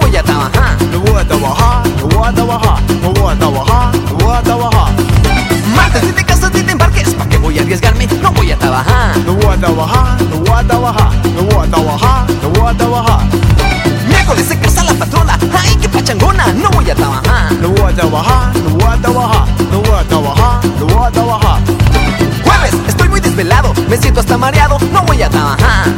voy a trabajar. No voy a trabajar, no voy a trabajar, no voy a trabajar, no voy a trabajar. Martes, si te casas, si te embarques, ¿para qué voy a arriesgarme? No voy a trabajar. No voy a trabajar, no voy a trabajar, no voy a trabajar, no voy a trabajar. Miércoles se casa la patrona, ay qué pachangona, no voy a trabajar. No voy a trabajar, no voy a trabajar, no voy a trabajar, no voy a trabajar. Jueves, estoy muy desvelado, me siento hasta mareado, no voy a trabajar.